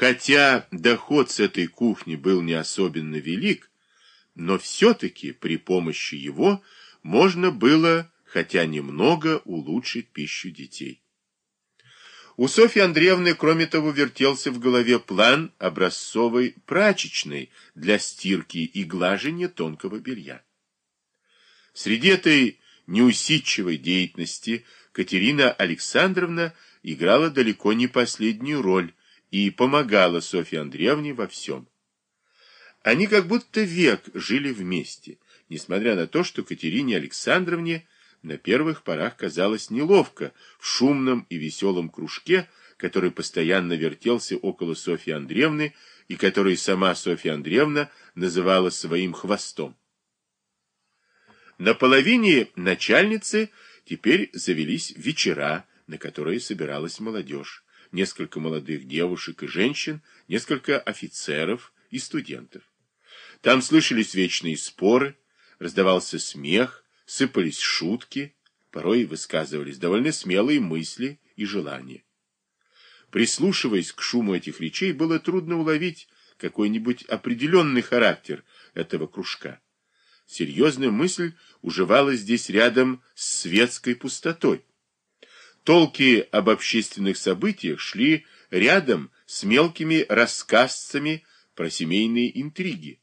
Хотя доход с этой кухни был не особенно велик, но все-таки при помощи его можно было, хотя немного, улучшить пищу детей. У Софьи Андреевны, кроме того, вертелся в голове план образцовой прачечной для стирки и глажения тонкого белья. Среди этой неусидчивой деятельности Катерина Александровна играла далеко не последнюю роль и помогала Софье Андреевне во всем. Они как будто век жили вместе, несмотря на то, что Катерине Александровне на первых порах казалось неловко в шумном и веселом кружке, который постоянно вертелся около Софьи Андреевны и который сама Софья Андреевна называла своим хвостом. На половине начальницы теперь завелись вечера, на которые собиралась молодежь, несколько молодых девушек и женщин, несколько офицеров и студентов. Там слышались вечные споры, раздавался смех, сыпались шутки, порой высказывались довольно смелые мысли и желания. Прислушиваясь к шуму этих речей, было трудно уловить какой-нибудь определенный характер этого кружка. Серьезная мысль уживалась здесь рядом с светской пустотой. Толки об общественных событиях шли рядом с мелкими рассказцами про семейные интриги.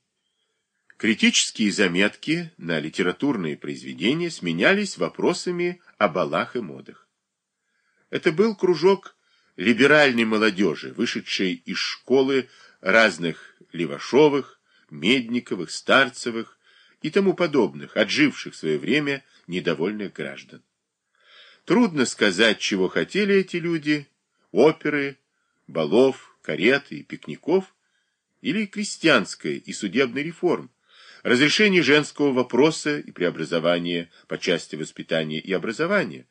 Критические заметки на литературные произведения сменялись вопросами о балах и модах. Это был кружок либеральной молодежи, вышедшей из школы разных Левашовых, Медниковых, Старцевых и тому подобных, отживших свое время недовольных граждан. Трудно сказать, чего хотели эти люди, оперы, балов, карет и пикников, или крестьянской и судебной реформ, разрешение женского вопроса и преобразование по части воспитания и образования.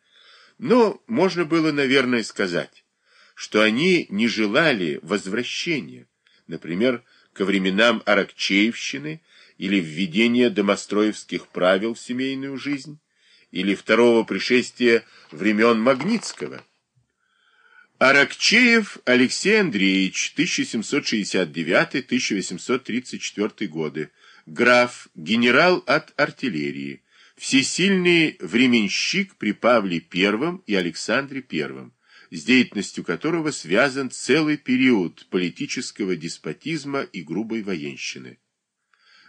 Но можно было, наверное, сказать, что они не желали возвращения, например, ко временам Аракчеевщины или введения домостроевских правил в семейную жизнь, или второго пришествия времен Магнитского. Аракчеев Алексей Андреевич, 1769-1834 годы, граф, генерал от артиллерии, всесильный временщик при Павле I и Александре I, с деятельностью которого связан целый период политического деспотизма и грубой военщины.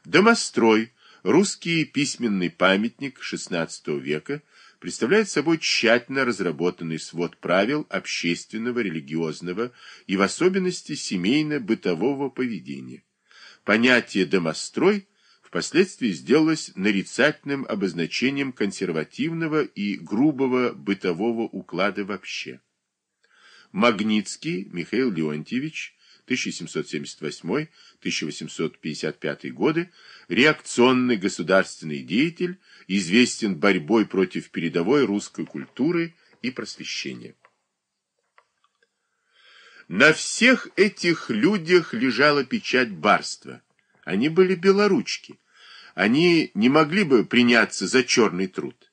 Домострой, русский письменный памятник XVI века, представляет собой тщательно разработанный свод правил общественного, религиозного и в особенности семейно-бытового поведения. Понятие «домострой» впоследствии сделалось нарицательным обозначением консервативного и грубого бытового уклада вообще. Магнитский Михаил Леонтьевич 1778-1855 годы, реакционный государственный деятель, известен борьбой против передовой русской культуры и просвещения. На всех этих людях лежала печать барства. Они были белоручки. Они не могли бы приняться за черный труд.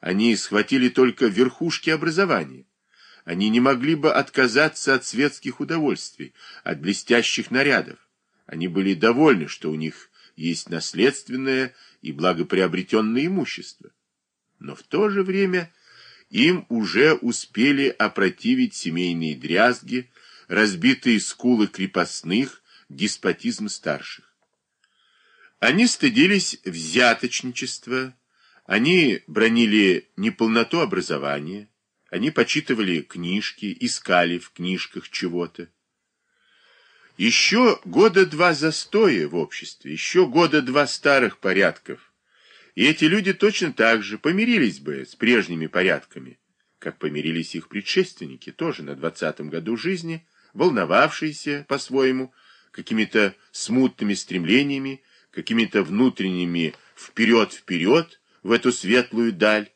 Они схватили только верхушки образования. Они не могли бы отказаться от светских удовольствий, от блестящих нарядов. Они были довольны, что у них есть наследственное и благоприобретенное имущество. Но в то же время им уже успели опротивить семейные дрязги, разбитые скулы крепостных, деспотизм старших. Они стыдились взяточничества, они бронили неполноту образования, они почитывали книжки, искали в книжках чего-то. Еще года два застоя в обществе, еще года два старых порядков, и эти люди точно так же помирились бы с прежними порядками, как помирились их предшественники, тоже на двадцатом году жизни, волновавшиеся по-своему какими-то смутными стремлениями, какими-то внутренними вперед-вперед в эту светлую даль,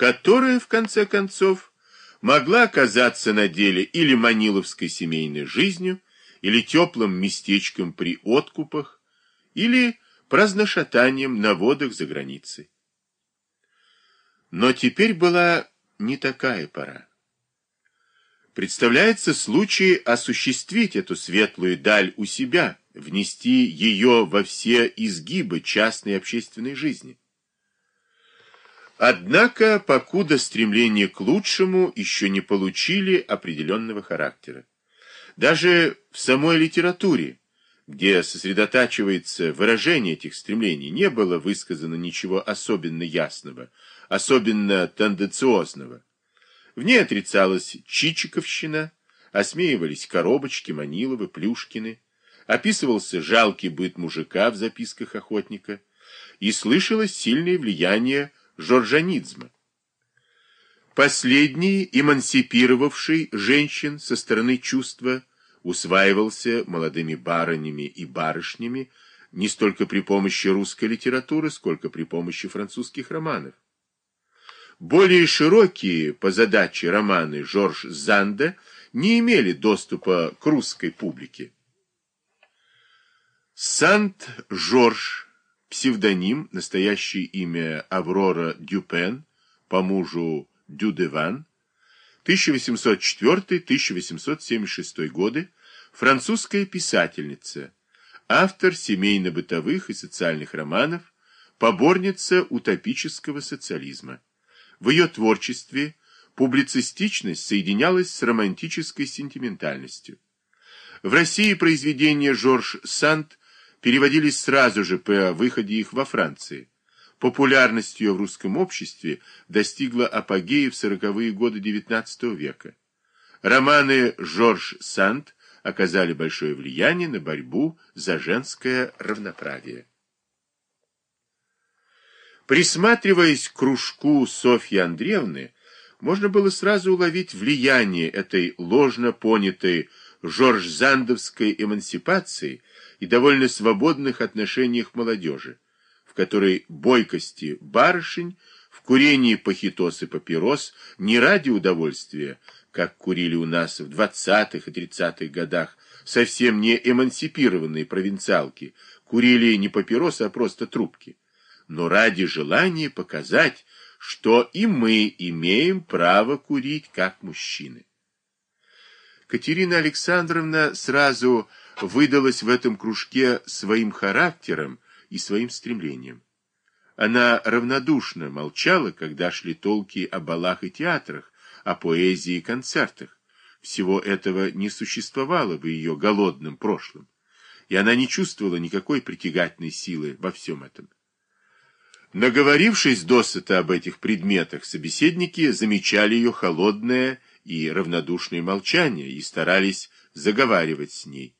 которая, в конце концов, могла оказаться на деле или маниловской семейной жизнью, или теплым местечком при откупах, или праздношатанием на водах за границей. Но теперь была не такая пора. Представляется случай осуществить эту светлую даль у себя, внести ее во все изгибы частной общественной жизни. Однако, покуда стремление к лучшему еще не получили определенного характера. Даже в самой литературе, где сосредотачивается выражение этих стремлений, не было высказано ничего особенно ясного, особенно тенденциозного. В ней отрицалась Чичиковщина, осмеивались Коробочки, Маниловы, Плюшкины, описывался жалкий быт мужика в записках охотника, и слышалось сильное влияние жоржанизма. Последний, эмансипировавший женщин со стороны чувства, усваивался молодыми барынями и барышнями не столько при помощи русской литературы, сколько при помощи французских романов. Более широкие по задаче романы Жорж Занда не имели доступа к русской публике. Сант-Жорж, псевдоним, настоящее имя Аврора Дюпен, по мужу Дюдеван, 1804-1876 годы, французская писательница, автор семейно-бытовых и социальных романов, поборница утопического социализма. В ее творчестве публицистичность соединялась с романтической сентиментальностью. В России произведения Жорж Санд переводились сразу же по выходе их во Франции. Популярность ее в русском обществе достигла апогея в сороковые годы XIX века. Романы Жорж Санд оказали большое влияние на борьбу за женское равноправие. Присматриваясь к кружку Софьи Андреевны, можно было сразу уловить влияние этой ложно понятой жорж-зандовской эмансипации и довольно свободных отношениях молодежи, в которой бойкости барышень, в курении пахитос и папирос не ради удовольствия, как курили у нас в 20-х и 30-х годах совсем не эмансипированные провинциалки, курили не папиросы, а просто трубки но ради желания показать, что и мы имеем право курить как мужчины. Катерина Александровна сразу выдалась в этом кружке своим характером и своим стремлением. Она равнодушно молчала, когда шли толки о балах и театрах, о поэзии и концертах. Всего этого не существовало в ее голодном прошлом, и она не чувствовала никакой притягательной силы во всем этом. Наговорившись досыта об этих предметах, собеседники замечали ее холодное и равнодушное молчание и старались заговаривать с ней.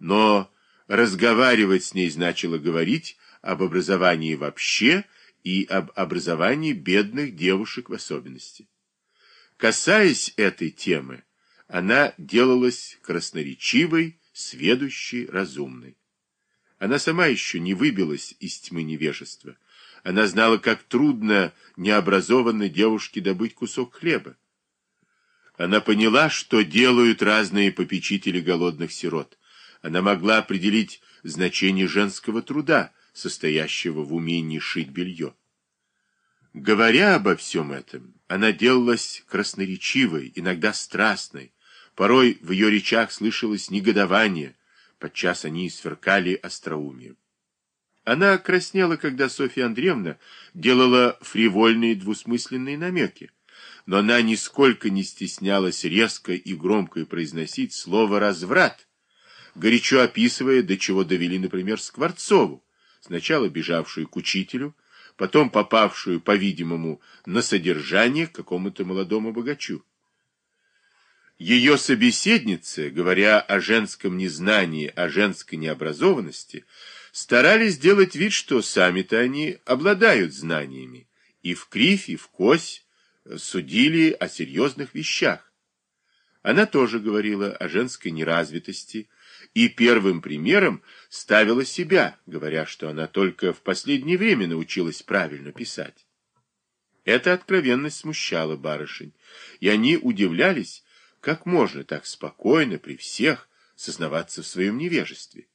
Но разговаривать с ней значило говорить об образовании вообще и об образовании бедных девушек в особенности. Касаясь этой темы, она делалась красноречивой, сведущей, разумной. Она сама еще не выбилась из тьмы невежества, она знала, как трудно необразованной девушке добыть кусок хлеба. Она поняла, что делают разные попечители голодных сирот. Она могла определить значение женского труда, состоящего в умении шить белье. Говоря обо всем этом, она делалась красноречивой, иногда страстной. Порой в ее речах слышалось негодование, подчас они сверкали остроумием. Она краснела, когда Софья Андреевна делала фривольные двусмысленные намеки, но она нисколько не стеснялась резко и громко произносить слово «разврат», горячо описывая, до чего довели, например, Скворцову, сначала бежавшую к учителю, потом попавшую, по-видимому, на содержание к какому-то молодому богачу. Ее собеседницы, говоря о женском незнании, о женской необразованности, старались сделать вид, что сами-то они обладают знаниями, и в кривь, и в кось судили о серьезных вещах. Она тоже говорила о женской неразвитости, и первым примером ставила себя, говоря, что она только в последнее время научилась правильно писать. Эта откровенность смущала барышень, и они удивлялись, как можно так спокойно при всех сознаваться в своем невежестве.